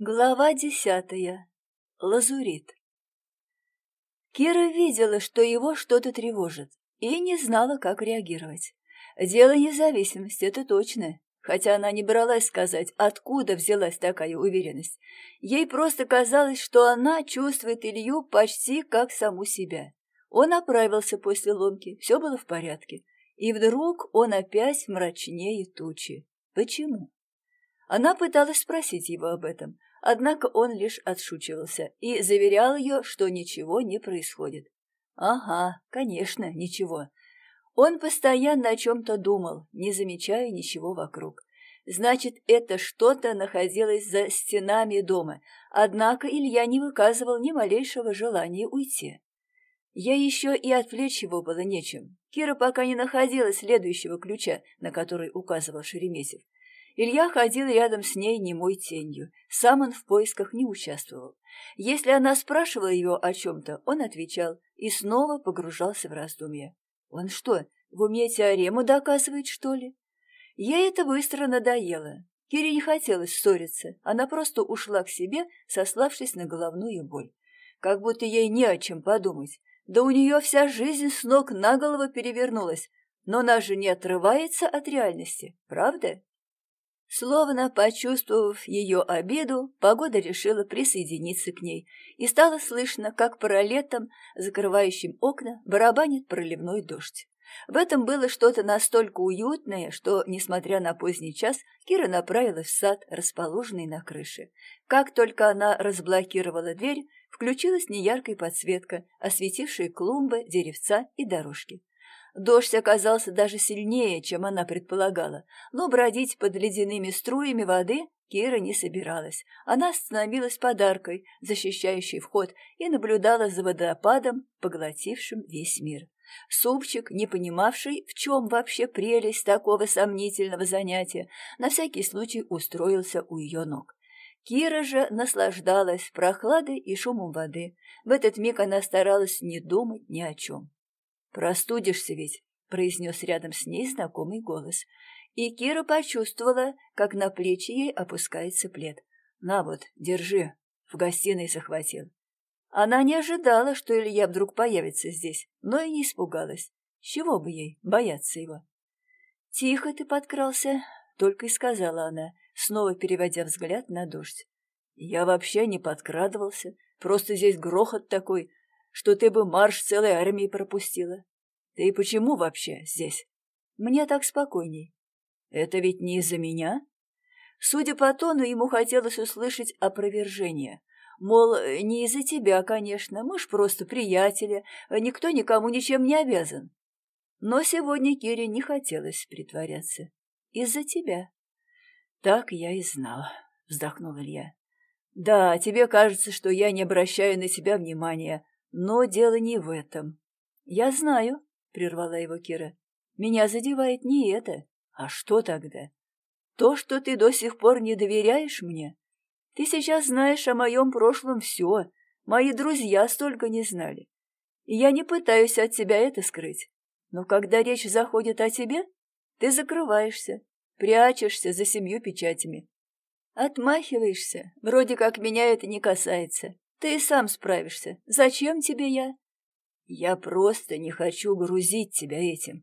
Глава десятая. Лазурит. Кира видела, что его что-то тревожит, и не знала, как реагировать. Дело независимости, это точно, хотя она не бралась сказать, откуда взялась такая уверенность. Ей просто казалось, что она чувствует Илью почти как саму себя. Он оправился после ломки, все было в порядке. И вдруг он опять мрачнее тучи. Почему? Она пыталась спросить его об этом, однако он лишь отшучивался и заверял ее, что ничего не происходит. Ага, конечно, ничего. Он постоянно о чем-то думал, не замечая ничего вокруг. Значит, это что-то находилось за стенами дома, однако Илья не выказывал ни малейшего желания уйти. Я еще и отвлечь его было нечем. Кира пока не находила следующего ключа, на который указывал Шереметьев. Илья ходил рядом с ней немой тенью. Сам он в поисках не участвовал. Если она спрашивала его о чем-то, он отвечал и снова погружался в раздумья. Он что, в уме теорему доказывает, что ли? Ей это быстро надоело. Кире не хотелось ссориться, она просто ушла к себе, сославшись на головную боль. Как будто ей не о чем подумать. Да у нее вся жизнь с ног на голову перевернулась. Но она же не отрывается от реальности, правда? Словно почувствовав ее обиду, погода решила присоединиться к ней, и стало слышно, как паралетом, закрывающим окна, барабанит проливной дождь. В этом было что-то настолько уютное, что, несмотря на поздний час, Кира направилась в сад, расположенный на крыше. Как только она разблокировала дверь, включилась неяркая подсветка, осветившая клумбы, деревца и дорожки. Дождь оказался даже сильнее, чем она предполагала, но бродить под ледяными струями воды Кира не собиралась. Она остановилась подаркой, защищающей вход, и наблюдала за водопадом, поглотившим весь мир. Супчик, не понимавший, в чем вообще прелесть такого сомнительного занятия, на всякий случай устроился у ее ног. Кира же наслаждалась прохладой и шумом воды. В этот миг она старалась не думать ни о чем. «Простудишься ведь», — произнес рядом с ней знакомый голос. И Кира почувствовала, как на плечи ей опускается плед. «На вот, держи», — в гостиной захватил. Она не ожидала, что Илья вдруг появится здесь, но и не испугалась. чего бы ей бояться его? «Тихо ты подкрался», — только и сказала она, снова переводя взгляд на дождь. «Я вообще не подкрадывался, просто здесь грохот такой, что ты бы марш целой армии пропустила. Ты почему вообще здесь? Мне так спокойней. Это ведь не из-за меня? Судя по тону, ему хотелось услышать опровержение. Мол, не из-за тебя, конечно, мы ж просто приятели, никто никому ничем не обязан. Но сегодня Кире не хотелось притворяться. Из-за тебя. Так я и знала, вздохнул Илья. Да, тебе кажется, что я не обращаю на тебя внимания, но дело не в этом. Я знаю, прервала его Кира. Меня задевает не это. А что тогда? То, что ты до сих пор не доверяешь мне? Ты сейчас знаешь о моем прошлом все. Мои друзья столько не знали. И я не пытаюсь от тебя это скрыть. Но когда речь заходит о тебе, ты закрываешься, прячешься за семью печатями. Отмахиваешься, вроде как меня это не касается. Ты и сам справишься. Зачем тебе я? Я просто не хочу грузить тебя этим.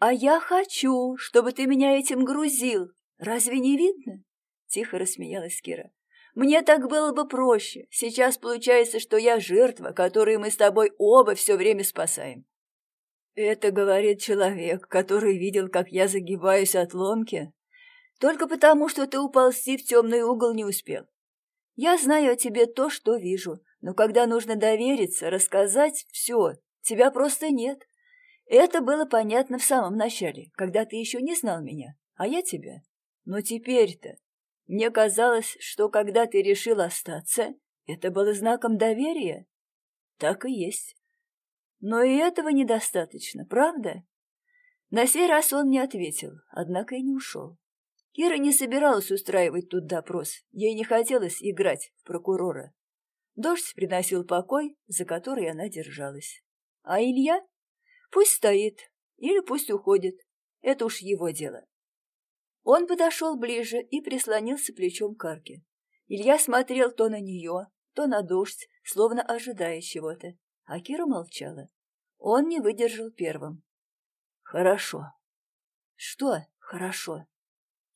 А я хочу, чтобы ты меня этим грузил. Разве не видно? Тихо рассмеялась Кира. Мне так было бы проще. Сейчас получается, что я жертва, которую мы с тобой оба все время спасаем. Это говорит человек, который видел, как я загибаюсь от ломки. Только потому, что ты уползти в темный угол не успел. Я знаю о тебе то, что вижу, но когда нужно довериться, рассказать все, тебя просто нет. Это было понятно в самом начале, когда ты еще не знал меня, а я тебя. Но теперь-то мне казалось, что когда ты решил остаться, это было знаком доверия. Так и есть. Но и этого недостаточно, правда? На сей раз он не ответил, однако и не ушел. Кира не собиралась устраивать тут допрос, ей не хотелось играть в прокурора. Дождь приносил покой, за который она держалась. А Илья? Пусть стоит или пусть уходит, это уж его дело. Он подошел ближе и прислонился плечом к арке. Илья смотрел то на нее, то на дождь, словно ожидая чего-то, а Кира молчала. Он не выдержал первым. «Хорошо». «Что хорошо?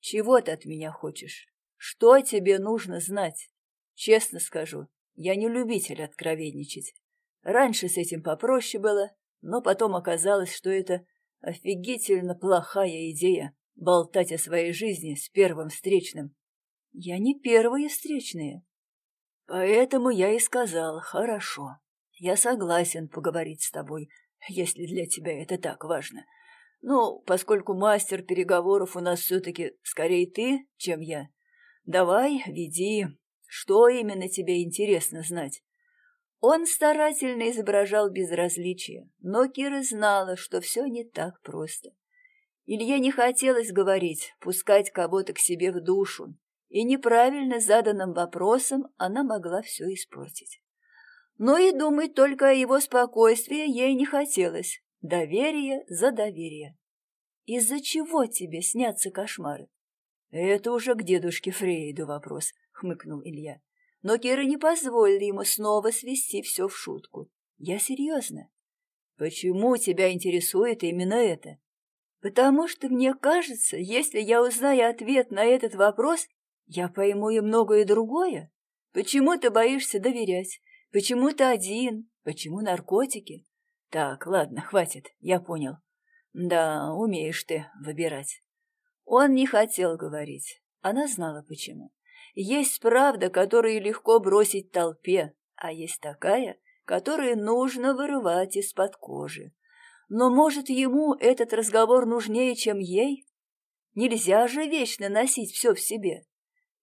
Чего ты от меня хочешь? Что тебе нужно знать? Честно скажу, я не любитель откровенничать. Раньше с этим попроще было, но потом оказалось, что это офигительно плохая идея — болтать о своей жизни с первым встречным. Я не первые встречные. Поэтому я и сказал, хорошо, я согласен поговорить с тобой, если для тебя это так важно. Ну, поскольку мастер переговоров у нас все-таки скорее ты, чем я, давай, веди, что именно тебе интересно знать. Он старательно изображал безразличие, но Кира знала, что все не так просто. Илье не хотелось говорить, пускать кого-то к себе в душу, и неправильно заданным вопросом она могла все испортить. Но и думать только о его спокойствии ей не хотелось. Доверие за доверие. «Из-за чего тебе снятся кошмары?» «Это уже к дедушке Фрейду вопрос», — хмыкнул Илья. Но Кира не позволила ему снова свести все в шутку. Я серьезно. Почему тебя интересует именно это? Потому что мне кажется, если я узнаю ответ на этот вопрос, я пойму и многое другое. Почему ты боишься доверять? Почему ты один? Почему наркотики? Так, ладно, хватит, я понял. Да, умеешь ты выбирать. Он не хотел говорить. Она знала почему. Есть правда, которую легко бросить толпе, а есть такая, которую нужно вырывать из-под кожи. Но, может, ему этот разговор нужнее, чем ей? Нельзя же вечно носить все в себе.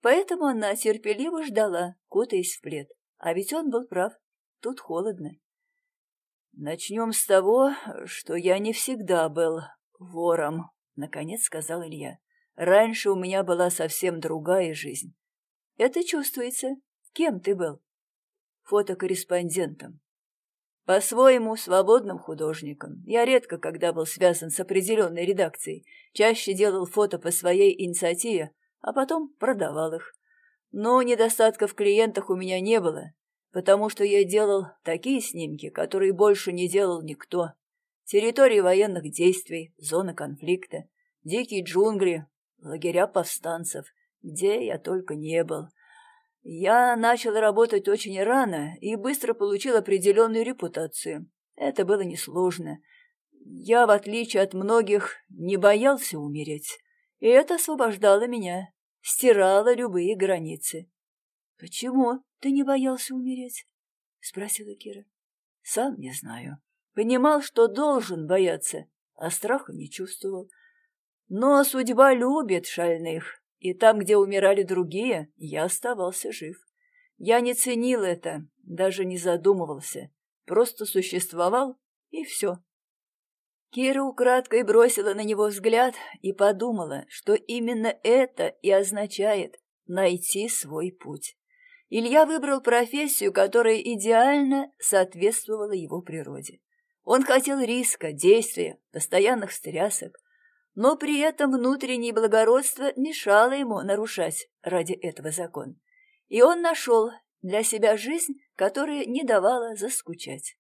Поэтому она терпеливо ждала, кутаясь в плед. А ведь он был прав. Тут холодно. «Начнем с того, что я не всегда был вором», — наконец сказал Илья. «Раньше у меня была совсем другая жизнь. Это чувствуется. Кем ты был? Фотокорреспондентом. По-своему, свободным художником. Я редко, когда был связан с определенной редакцией, чаще делал фото по своей инициативе, а потом продавал их. Но недостатков в клиентах у меня не было, потому что я делал такие снимки, которые больше не делал никто. Территории военных действий, зоны конфликта, дикие джунгли, лагеря повстанцев, где я только не был. Я начал работать очень рано и быстро получил определенную репутацию. Это было несложно. Я, в отличие от многих, не боялся умереть, и это освобождало меня, стирало любые границы. — Почему ты не боялся умереть? — спросила Кира. — Сам не знаю. Понимал, что должен бояться, а страха не чувствовал. Но судьба любит шальных, и там, где умирали другие, я оставался жив. Я не ценил это, даже не задумывался, просто существовал, и все. Кира украдкой бросила на него взгляд и подумала, что именно это и означает найти свой путь. Илья выбрал профессию, которая идеально соответствовала его природе. Он хотел риска, действия, постоянных стрясок, но при этом внутреннее благородство мешало ему нарушать ради этого закон. И он нашел для себя жизнь, которая не давала заскучать.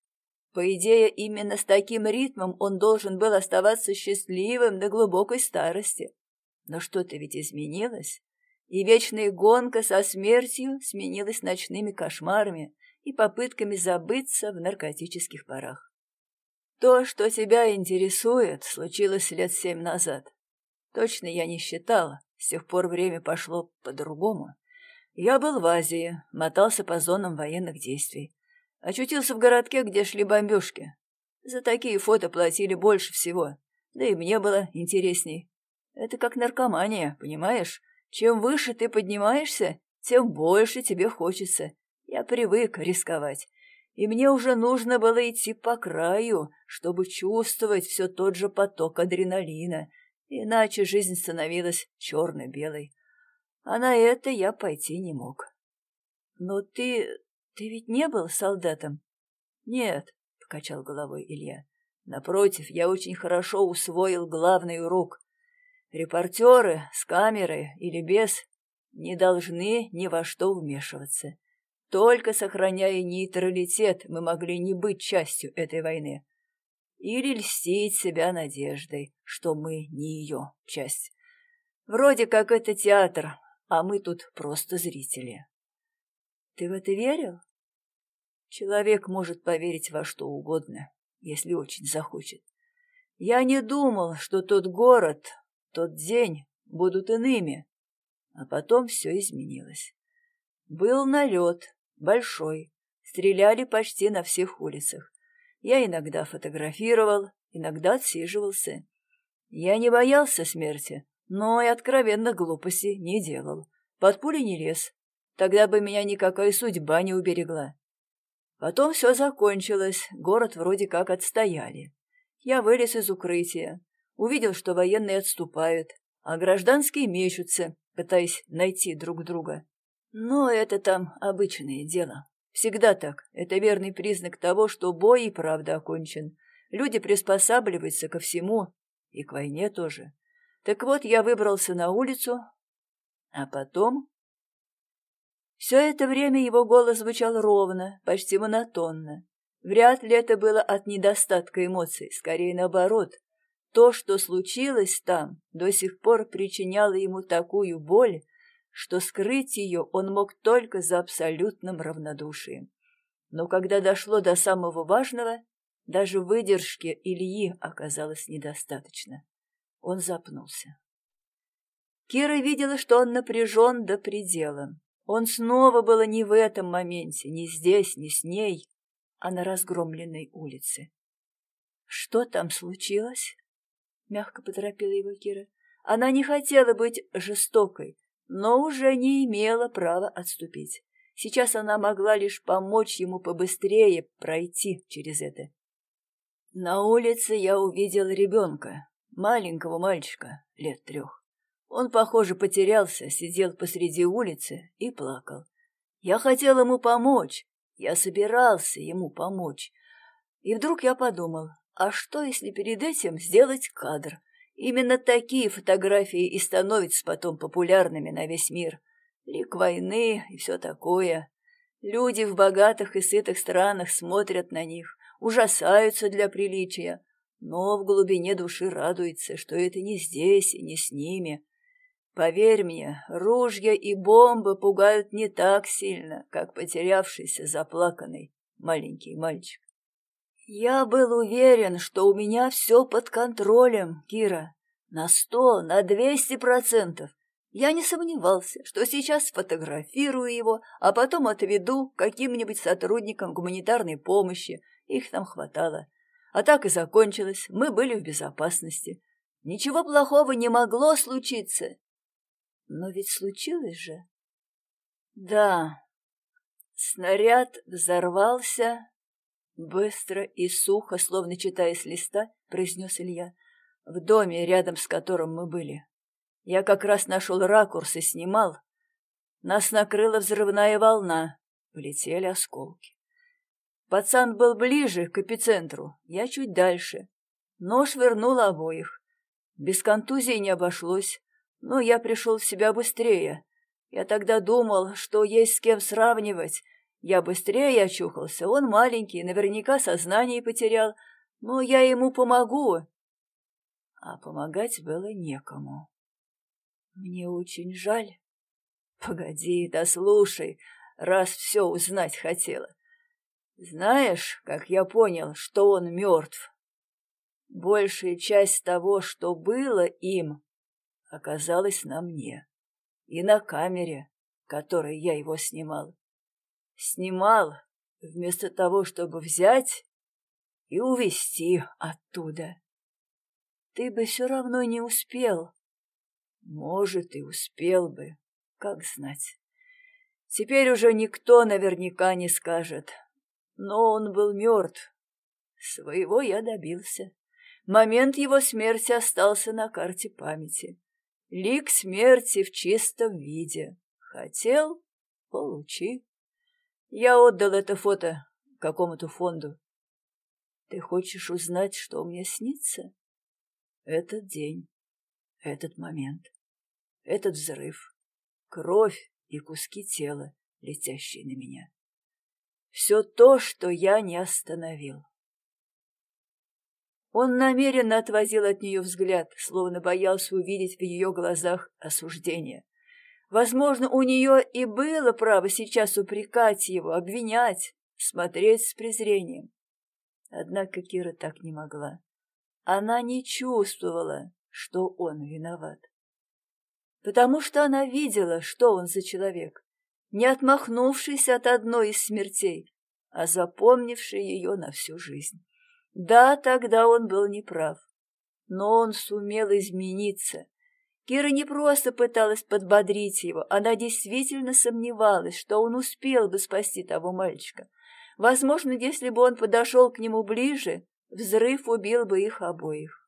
По идее, именно с таким ритмом он должен был оставаться счастливым до глубокой старости. Но что-то ведь изменилось, и вечная гонка со смертью сменилась ночными кошмарами и попытками забыться в наркотических парах. То, что тебя интересует, случилось лет семь назад. Точно я не считала, с тех пор время пошло по-другому. Я был в Азии, мотался по зонам военных действий. Очутился в городке, где шли бомбежки. За такие фото платили больше всего, да и мне было интересней. Это как наркомания, понимаешь? Чем выше ты поднимаешься, тем больше тебе хочется. Я привык рисковать и мне уже нужно было идти по краю, чтобы чувствовать все тот же поток адреналина, иначе жизнь становилась черно-белой. А на это я пойти не мог. Но ты... ты ведь не был солдатом? Нет, — покачал головой Илья. Напротив, я очень хорошо усвоил главный урок. Репортеры с камерой или без не должны ни во что вмешиваться. Только сохраняя нейтралитет, мы могли не быть частью этой войны. Или льстить себя надеждой, что мы не ее часть. Вроде как это театр, а мы тут просто зрители. Ты в это верил? Человек может поверить во что угодно, если очень захочет. Я не думал, что тот город, тот день будут иными. А потом все изменилось. Был налет, большой, стреляли почти на всех улицах. Я иногда фотографировал, иногда отсиживался. Я не боялся смерти, но и откровенно глупости не делал. Под пули не лез. Тогда бы меня никакая судьба не уберегла. Потом все закончилось, город вроде как отстояли. Я вылез из укрытия, увидел, что военные отступают, а гражданские мечутся, пытаясь найти друг друга. Но это там обычное дело. Всегда так. Это верный признак того, что бой и правда окончен. Люди приспосабливаются ко всему, и к войне тоже. Так вот, я выбрался на улицу, а потом... Все это время его голос звучал ровно, почти монотонно. Вряд ли это было от недостатка эмоций, скорее наоборот. То, что случилось там, до сих пор причиняло ему такую боль, что скрыть ее он мог только за абсолютным равнодушием. Но когда дошло до самого важного, даже выдержки Ильи оказалось недостаточно. Он запнулся. Кира видела, что он напряжен до предела. Он снова был не в этом моменте, не здесь, не с ней, а на разгромленной улице. — Что там случилось? — мягко поторопила его Кира. Она не хотела быть жестокой, но уже не имела права отступить. Сейчас она могла лишь помочь ему побыстрее пройти через это. На улице я увидел ребенка, маленького мальчика, лет трех. Он, похоже, потерялся, сидел посреди улицы и плакал. Я хотел ему помочь, я собирался ему помочь. И вдруг я подумал, а что, если перед этим сделать кадр? Именно такие фотографии и становятся потом популярными на весь мир. Лик войны и все такое. Люди в богатых и сытых странах смотрят на них, ужасаются для приличия, но в глубине души радуются, что это не здесь и не с ними. Поверь мне, ружья и бомбы пугают не так сильно, как потерявшийся заплаканный маленький мальчик. Я был уверен, что у меня все под контролем, Кира. На сто, на двести процентов. Я не сомневался, что сейчас сфотографирую его, а потом отведу каким-нибудь сотрудникам гуманитарной помощи. Их там хватало. А так и закончилось. Мы были в безопасности. Ничего плохого не могло случиться. Но ведь случилось же. Да, снаряд взорвался, быстро и сухо, словно читая с листа, произнес Илья, в доме, рядом с которым мы были. Я как раз нашел ракурс и снимал. Нас накрыла взрывная волна, полетели осколки. Пацан был ближе к эпицентру, я чуть дальше. Нож вернул обоих. Без контузии не обошлось. Но я пришел в себя быстрее. Я тогда думал, что есть с кем сравнивать. Я быстрее очухался, он маленький, наверняка сознание потерял. Но я ему помогу. А помогать было некому. Мне очень жаль. Погоди, да слушай, раз все узнать хотела. Знаешь, как я понял, что он мертв? Большая часть того, что было им, оказалось на мне и на камере, которой я его снимал. Снимал вместо того, чтобы взять и увезти оттуда. Ты бы все равно не успел. Может, и успел бы, как знать. Теперь уже никто наверняка не скажет. Но он был мертв. Своего я добился. Момент его смерти остался на карте памяти. Лик смерти в чистом виде. Хотел — получи. Я отдал это фото какому-то фонду. Ты хочешь узнать, что мне снится? Этот день, этот момент, этот взрыв, кровь и куски тела, летящие на меня. Все то, что я не остановил. Он намеренно отводил от нее взгляд, словно боялся увидеть в ее глазах осуждение. Возможно, у нее и было право сейчас упрекать его, обвинять, смотреть с презрением. Однако Кира так не могла. Она не чувствовала, что он виноват. Потому что она видела, что он за человек, не отмахнувшийся от одной из смертей, а запомнивший ее на всю жизнь. Да, тогда он был неправ, но он сумел измениться. Кира не просто пыталась подбодрить его, она действительно сомневалась, что он успел бы спасти того мальчика. Возможно, если бы он подошел к нему ближе, взрыв убил бы их обоих.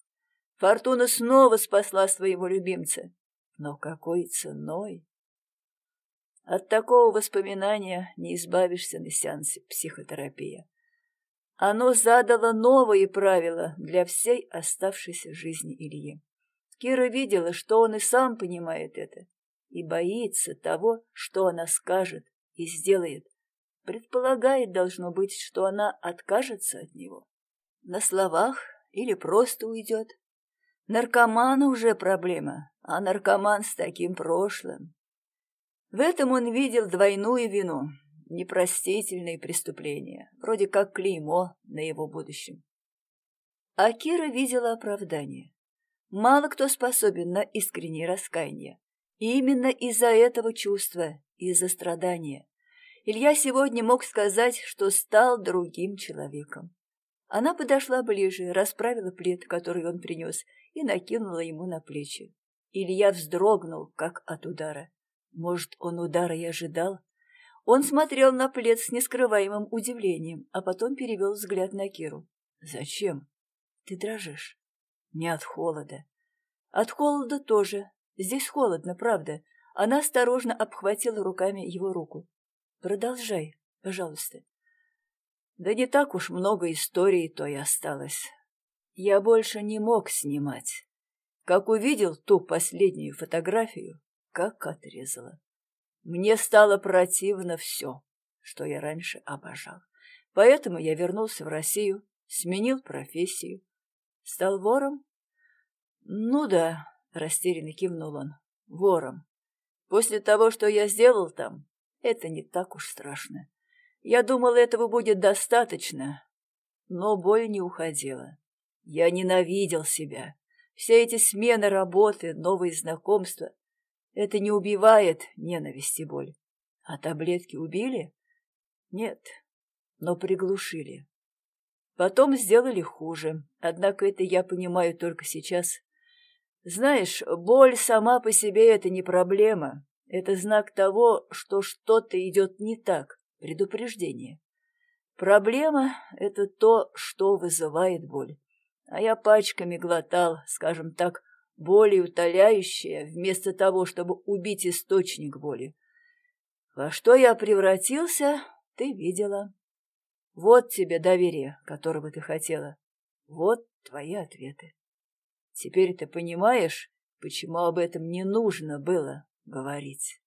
Фортуна снова спасла своего любимца. Но какой ценой? От такого воспоминания не избавишься на сеансе психотерапии. Оно задало новые правила для всей оставшейся жизни Ильи. Кира видела, что он и сам понимает это, и боится того, что она скажет и сделает. Предполагает, должно быть, что она откажется от него. На словах или просто уйдет. Наркоман уже проблема, а наркоман с таким прошлым. В этом он видел двойную вину, непростительные преступления, вроде как клеймо на его будущем. А Кира видела оправдание. Мало кто способен на искреннее раскаяние. И именно из-за этого чувства, из-за страдания. Илья сегодня мог сказать, что стал другим человеком. Она подошла ближе, расправила плед, который он принес, и накинула ему на плечи. Илья вздрогнул, как от удара. Может, он удара и ожидал? Он смотрел на плед с нескрываемым удивлением, а потом перевел взгляд на Киру. «Зачем? Ты дрожишь?» «Не от холода». «От холода тоже. Здесь холодно, правда». Она осторожно обхватила руками его руку. «Продолжай, пожалуйста». «Да не так уж много историй то и осталось. Я больше не мог снимать. Как увидел ту последнюю фотографию, как отрезала. Мне стало противно все, что я раньше обожал. Поэтому я вернулся в Россию, сменил профессию. Стал вором? Ну да, растерянно кивнул он. Вором. После того, что я сделал там, это не так уж страшно. Я думал, этого будет достаточно, но боль не уходила. Я ненавидел себя. Все эти смены работы, новые знакомства это не убивает ненависть и боль. А таблетки убили? Нет, но приглушили. Потом сделали хуже, однако это я понимаю только сейчас. Знаешь, боль сама по себе — это не проблема. Это знак того, что что-то идет не так, предупреждение. Проблема — это то, что вызывает боль. А я пачками глотал, скажем так, более утоляющее, вместо того, чтобы убить источник боли. Во что я превратился, ты видела. Вот тебе доверие, которого ты хотела. Вот твои ответы. Теперь ты понимаешь, почему об этом не нужно было говорить.